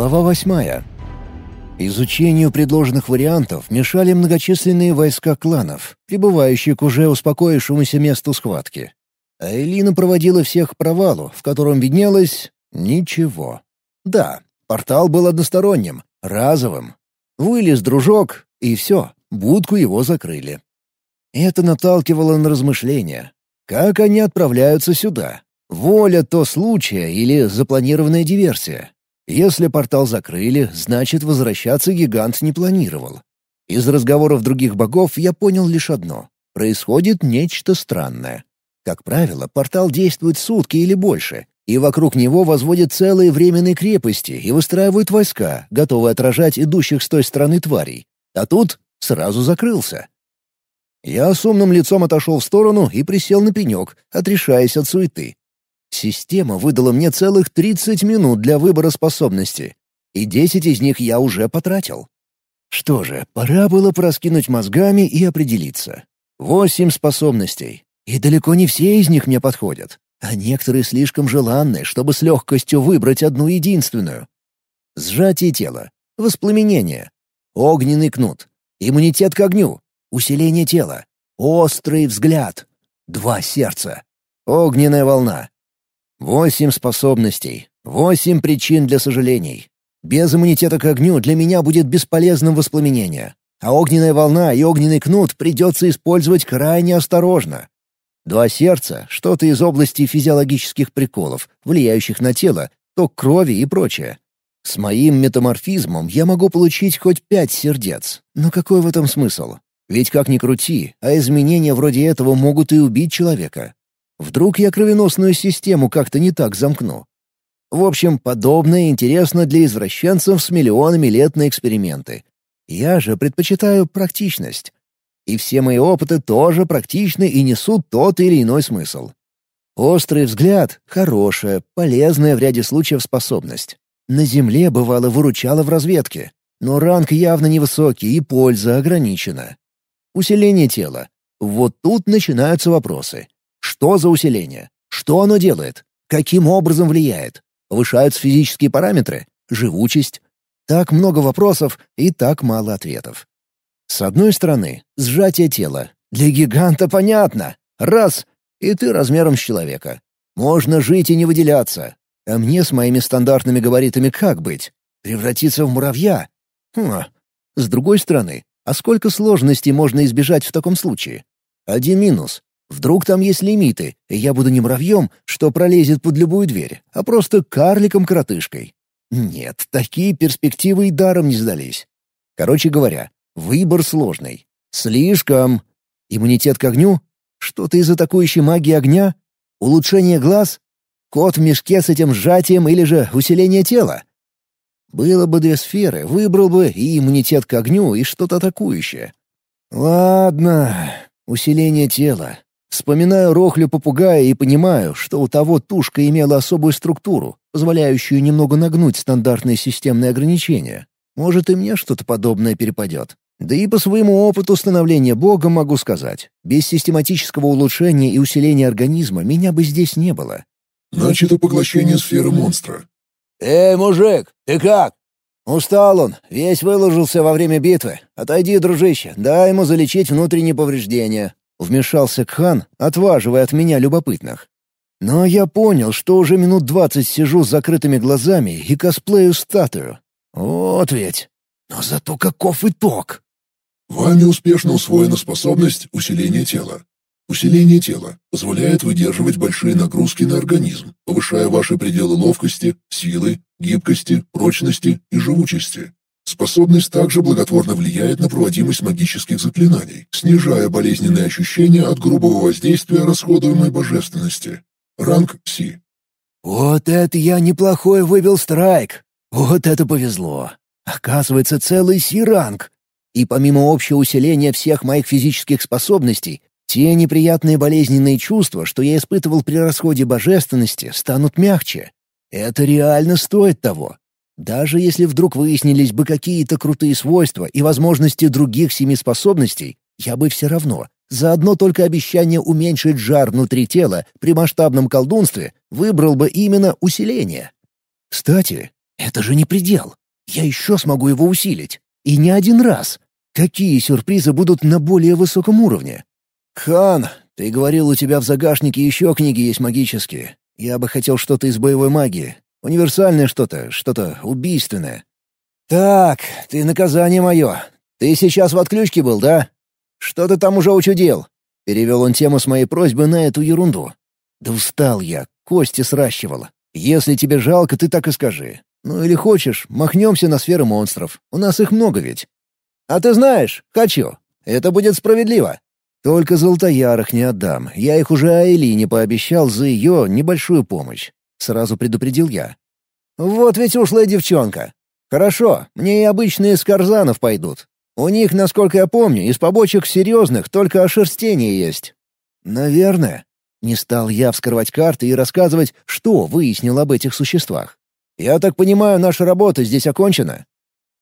Глава восьмая. Изучению предложенных вариантов мешали многочисленные войска кланов, прибывающие к уже успокоившемуся месту схватки. А Элина проводила всех к провалу, в котором виднелось... ничего. Да, портал был односторонним, разовым. Вылез дружок, и все, будку его закрыли. Это наталкивало на размышления. Как они отправляются сюда? Воля то случая или запланированная диверсия? Если портал закрыли, значит, возвращаться гигант не планировал. Из разговоров других богов я понял лишь одно — происходит нечто странное. Как правило, портал действует сутки или больше, и вокруг него возводят целые временные крепости и выстраивают войска, готовые отражать идущих с той стороны тварей. А тут сразу закрылся. Я с умным лицом отошел в сторону и присел на пенек, отрешаясь от суеты. Система выдала мне целых 30 минут для выбора способностей, и 10 из них я уже потратил. Что же, пора было пораскинуть мозгами и определиться. Восемь способностей, и далеко не все из них мне подходят, а некоторые слишком желанны, чтобы с легкостью выбрать одну единственную. Сжатие тела, воспламенение, огненный кнут, иммунитет к огню, усиление тела, острый взгляд, два сердца, огненная волна, Восемь способностей, восемь причин для сожалений. Без иммунитета к огню для меня будет бесполезным воспламенение, а огненная волна и огненный кнут придется использовать крайне осторожно. Два сердца — что-то из области физиологических приколов, влияющих на тело, ток крови и прочее. С моим метаморфизмом я могу получить хоть пять сердец, но какой в этом смысл? Ведь как ни крути, а изменения вроде этого могут и убить человека. Вдруг я кровеносную систему как-то не так замкну. В общем, подобное интересно для извращенцев с миллионами лет на эксперименты. Я же предпочитаю практичность. И все мои опыты тоже практичны и несут тот или иной смысл. Острый взгляд — хорошая, полезная в ряде случаев способность. На Земле, бывало, выручала в разведке. Но ранг явно невысокий и польза ограничена. Усиление тела. Вот тут начинаются вопросы. Что за усиление? Что оно делает? Каким образом влияет? Повышаются физические параметры? Живучесть? Так много вопросов и так мало ответов. С одной стороны, сжатие тела. Для гиганта понятно. Раз — и ты размером с человека. Можно жить и не выделяться. А мне с моими стандартными габаритами как быть? Превратиться в муравья? Хм. С другой стороны, а сколько сложностей можно избежать в таком случае? Один минус Вдруг там есть лимиты, и я буду не муравьем, что пролезет под любую дверь, а просто карликом-коротышкой. Нет, такие перспективы и даром не сдались. Короче говоря, выбор сложный. Слишком. Иммунитет к огню? Что-то из атакующей магии огня? Улучшение глаз? Кот в мешке с этим сжатием или же усиление тела? Было бы две сферы, выбрал бы и иммунитет к огню, и что-то атакующее. Ладно, усиление тела. Вспоминаю рохлю попугая и понимаю, что у того тушка имела особую структуру, позволяющую немного нагнуть стандартные системные ограничения. Может, и мне что-то подобное перепадет. Да и по своему опыту становления бога могу сказать, без систематического улучшения и усиления организма меня бы здесь не было. Начато поглощение сферы монстра. «Эй, мужик, ты как?» «Устал он, весь выложился во время битвы. Отойди, дружище, дай ему залечить внутренние повреждения. Вмешался Кхан, отваживая от меня любопытных. Но я понял, что уже минут двадцать сижу с закрытыми глазами и косплею статую. Вот ведь. Но зато каков итог! Вами успешно усвоена способность усиления тела. Усиление тела позволяет выдерживать большие нагрузки на организм, повышая ваши пределы ловкости, силы, гибкости, прочности и живучести. Способность также благотворно влияет на проводимость магических заклинаний, снижая болезненные ощущения от грубого воздействия расходуемой божественности. Ранг Си. «Вот это я неплохой вывел страйк! Вот это повезло! Оказывается, целый Си-ранг! И помимо общего усиления всех моих физических способностей, те неприятные болезненные чувства, что я испытывал при расходе божественности, станут мягче. Это реально стоит того. Даже если вдруг выяснились бы какие-то крутые свойства и возможности других семи способностей, я бы все равно, за одно только обещание уменьшить жар внутри тела при масштабном колдунстве, выбрал бы именно усиление. Кстати, Это же не предел. Я еще смогу его усилить. И не один раз. Какие сюрпризы будут на более высоком уровне? Хан, ты говорил, у тебя в загашнике еще книги есть магические. Я бы хотел что-то из боевой магии. Универсальное что-то, что-то убийственное. Так, ты наказание мое. Ты сейчас в отключке был, да? Что ты там уже учудил? Перевел он тему с моей просьбы на эту ерунду. Да устал я, кости сращивала. Если тебе жалко, ты так и скажи. Ну или хочешь, махнемся на сферы монстров. У нас их много ведь. А ты знаешь, хочу. Это будет справедливо. Только золотоярых не отдам. Я их уже Айлине пообещал за ее небольшую помощь. Сразу предупредил я. Вот ведь ушлая девчонка. Хорошо, мне и обычные с карзанов пойдут. У них, насколько я помню, из побочек серьезных только ошерстение есть. Наверное. Не стал я вскрывать карты и рассказывать, что выяснил об этих существах. Я так понимаю, наша работа здесь окончена.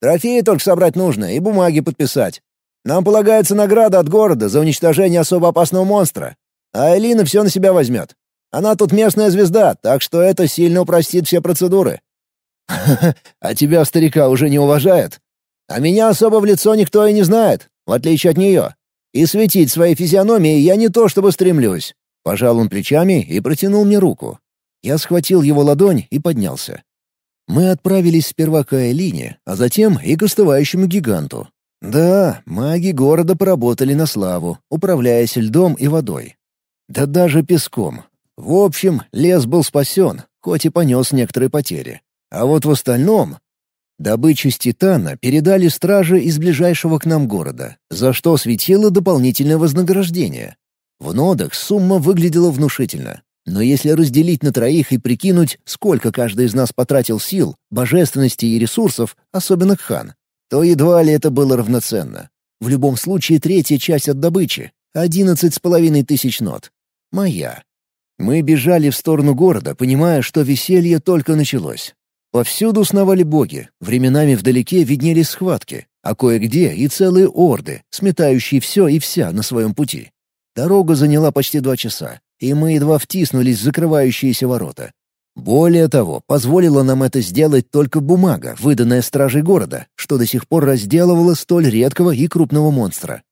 Трофеи только собрать нужно и бумаги подписать. Нам полагается награда от города за уничтожение особо опасного монстра. А Элина все на себя возьмет. Она тут местная звезда, так что это сильно упростит все процедуры. А тебя, старика, уже не уважает? А меня особо в лицо никто и не знает, в отличие от нее. И светить своей физиономией я не то чтобы стремлюсь. Пожал он плечами и протянул мне руку. Я схватил его ладонь и поднялся. Мы отправились сперва к Айлине, а затем и к остывающему гиганту. Да, маги города поработали на славу, управляясь льдом и водой. Да даже песком. В общем, лес был спасен, хоть и понес некоторые потери. А вот в остальном... Добычу с Титана передали стражи из ближайшего к нам города, за что светило дополнительное вознаграждение. В нодах сумма выглядела внушительно. Но если разделить на троих и прикинуть, сколько каждый из нас потратил сил, божественности и ресурсов, особенно хан, то едва ли это было равноценно. В любом случае третья часть от добычи — одиннадцать с половиной тысяч нот. Моя. Мы бежали в сторону города, понимая, что веселье только началось. Повсюду сновали боги, временами вдалеке виднелись схватки, а кое-где и целые орды, сметающие все и вся на своем пути. Дорога заняла почти два часа, и мы едва втиснулись в закрывающиеся ворота. Более того, позволила нам это сделать только бумага, выданная стражей города, что до сих пор разделывала столь редкого и крупного монстра.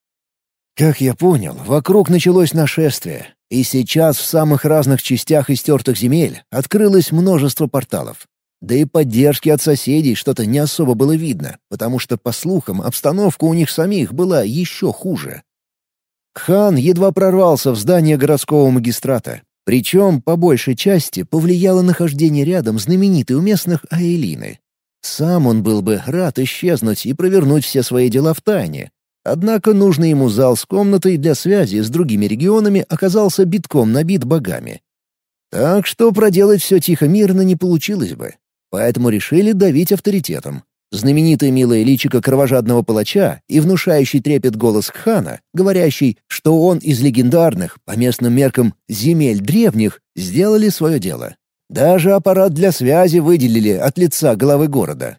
Как я понял, вокруг началось нашествие, и сейчас в самых разных частях истертых земель открылось множество порталов. Да и поддержки от соседей что-то не особо было видно, потому что, по слухам, обстановка у них самих была еще хуже. Хан едва прорвался в здание городского магистрата, причем, по большей части, повлияло нахождение рядом знаменитой у местных Аэлины. Сам он был бы рад исчезнуть и провернуть все свои дела в тайне. Однако нужный ему зал с комнатой для связи с другими регионами оказался битком набит богами. Так что проделать все тихо-мирно не получилось бы. Поэтому решили давить авторитетом. Знаменитое милое личико кровожадного палача и внушающий трепет голос Хана, говорящий, что он из легендарных, по местным меркам, земель древних, сделали свое дело. Даже аппарат для связи выделили от лица главы города.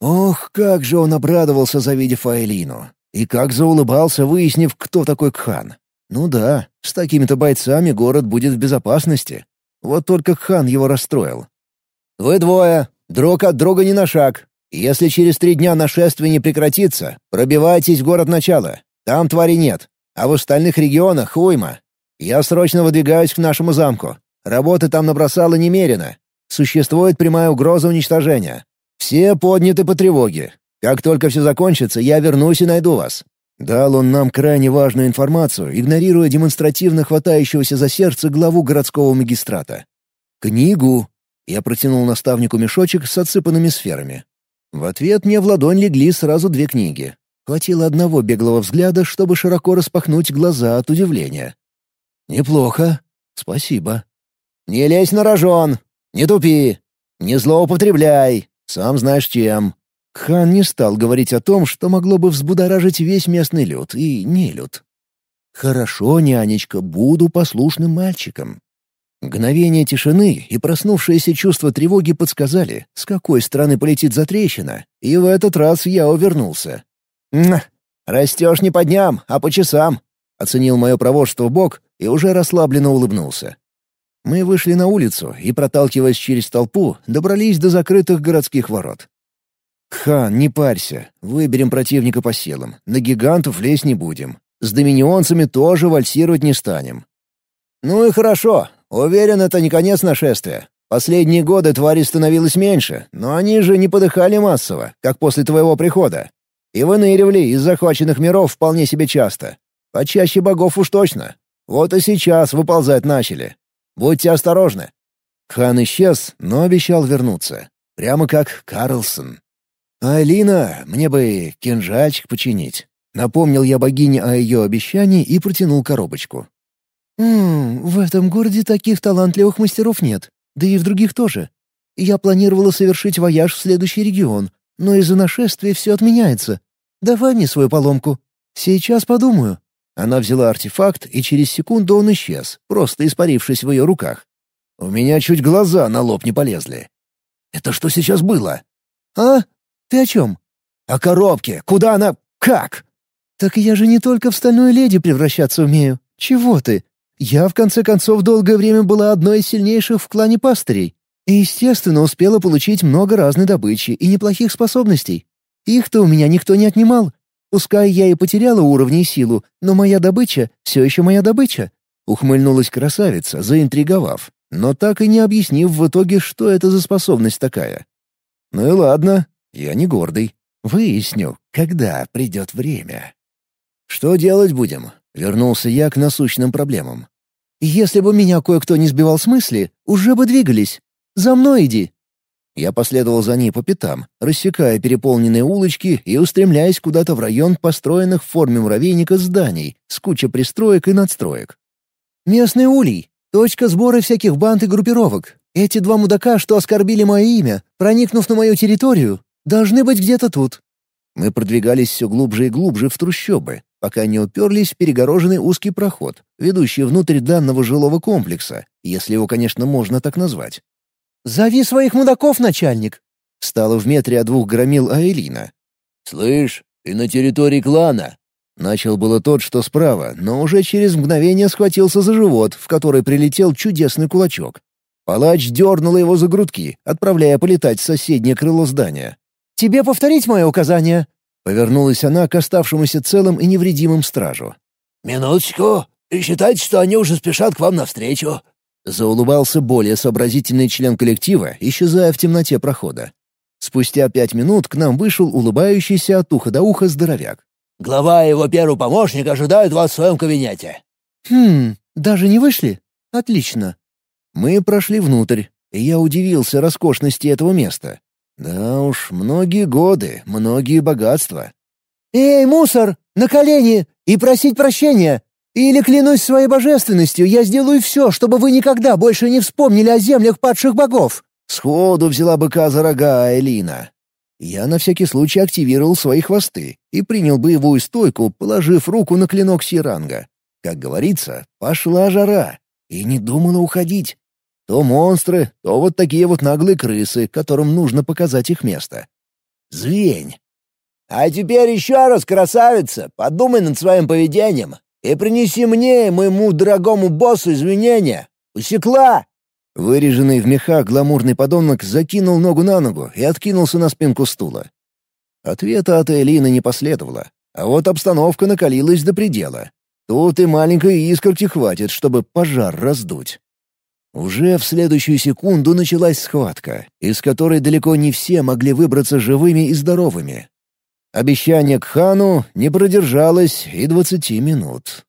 Ох, как же он обрадовался, завидев Айлину. И как заулыбался, выяснив, кто такой Кхан. Ну да, с такими-то бойцами город будет в безопасности. Вот только Кхан его расстроил. «Вы двое, друг от друга не на шаг. Если через три дня нашествие не прекратится, пробивайтесь в город начала. Там твари нет. А в остальных регионах уйма. Я срочно выдвигаюсь к нашему замку. Работы там набросало немерено. Существует прямая угроза уничтожения. Все подняты по тревоге. Как только все закончится, я вернусь и найду вас». Дал он нам крайне важную информацию, игнорируя демонстративно хватающегося за сердце главу городского магистрата. «Книгу!» Я протянул наставнику мешочек с отсыпанными сферами. В ответ мне в ладонь легли сразу две книги. Хватило одного беглого взгляда, чтобы широко распахнуть глаза от удивления. «Неплохо. Спасибо». «Не лезь на рожон! Не тупи! Не злоупотребляй! Сам знаешь чем!» Хан не стал говорить о том, что могло бы взбудоражить весь местный люд и нелюд. «Хорошо, нянечка, буду послушным мальчиком. Мгновение тишины и проснувшееся чувство тревоги подсказали, с какой стороны полетит затрещина, и в этот раз я увернулся. «Растешь не по дням, а по часам», — оценил мое проворство Бог и уже расслабленно улыбнулся. Мы вышли на улицу и, проталкиваясь через толпу, добрались до закрытых городских ворот. «Хан, не парься. Выберем противника по силам. На гигантов лезть не будем. С доминионцами тоже вальсировать не станем». «Ну и хорошо. Уверен, это не конец нашествия. Последние годы тварей становилось меньше, но они же не подыхали массово, как после твоего прихода. И выныривали из захваченных миров вполне себе часто. Почаще богов уж точно. Вот и сейчас выползать начали. Будьте осторожны». Хан исчез, но обещал вернуться. Прямо как Карлсон. «Алина, мне бы кинжальчик починить». Напомнил я богине о ее обещании и протянул коробочку. «Ммм, в этом городе таких талантливых мастеров нет. Да и в других тоже. Я планировала совершить вояж в следующий регион, но из-за нашествия все отменяется. Давай мне свою поломку. Сейчас подумаю». Она взяла артефакт, и через секунду он исчез, просто испарившись в ее руках. У меня чуть глаза на лоб не полезли. «Это что сейчас было?» «А? Ты о чем?» «О коробке. Куда она? Как?» «Так я же не только в стальную леди превращаться умею. Чего ты? Я, в конце концов, долгое время была одной из сильнейших в клане пастырей. И, естественно, успела получить много разной добычи и неплохих способностей. Их-то у меня никто не отнимал, Пускай я и потеряла уровни и силу, но моя добыча все еще моя добыча». Ухмыльнулась красавица, заинтриговав, но так и не объяснив в итоге, что это за способность такая. «Ну и ладно, я не гордый. Выясню, когда придет время». «Что делать будем?» — вернулся я к насущным проблемам. «Если бы меня кое-кто не сбивал с мысли, уже бы двигались. За мной иди!» Я последовал за ней по пятам, рассекая переполненные улочки и устремляясь куда-то в район построенных в форме муравейника зданий с кучей пристроек и надстроек. «Местный улей. Точка сбора всяких банд и группировок. Эти два мудака, что оскорбили мое имя, проникнув на мою территорию, должны быть где-то тут». Мы продвигались все глубже и глубже в трущобы, пока не уперлись в перегороженный узкий проход, ведущий внутрь данного жилого комплекса, если его, конечно, можно так назвать. «Зови своих мудаков, начальник!» Стала в метре от двух громил Аэлина. «Слышь, ты на территории клана!» Начал было тот, что справа, но уже через мгновение схватился за живот, в который прилетел чудесный кулачок. Палач дернул его за грудки, отправляя полетать в соседнее крыло здания. «Тебе повторить мое указание?» Повернулась она к оставшемуся целым и невредимым стражу. «Минуточку. И считайте, что они уже спешат к вам навстречу. Заулыбался более сообразительный член коллектива, исчезая в темноте прохода. Спустя пять минут к нам вышел улыбающийся от уха до уха здоровяк. «Глава и его первый помощник ожидают вас в своем кабинете». «Хм, даже не вышли? Отлично». Мы прошли внутрь, и я удивился роскошности этого места. Да уж, многие годы, многие богатства. «Эй, мусор! На колени! И просить прощения! Или, клянусь своей божественностью, я сделаю все, чтобы вы никогда больше не вспомнили о землях падших богов!» Сходу взяла быка за рога Элина. Я на всякий случай активировал свои хвосты и принял боевую стойку, положив руку на клинок Сиранга. Как говорится, пошла жара, и не думала уходить. То монстры, то вот такие вот наглые крысы, которым нужно показать их место. Звень. «А теперь еще раз, красавица, подумай над своим поведением и принеси мне и моему дорогому боссу извинения. Усекла!» Выреженный в меха гламурный подонок закинул ногу на ногу и откинулся на спинку стула. Ответа от Элины не последовало, а вот обстановка накалилась до предела. Тут и маленькой искорки хватит, чтобы пожар раздуть. Уже в следующую секунду началась схватка, из которой далеко не все могли выбраться живыми и здоровыми. Обещание к хану не продержалось и двадцати минут.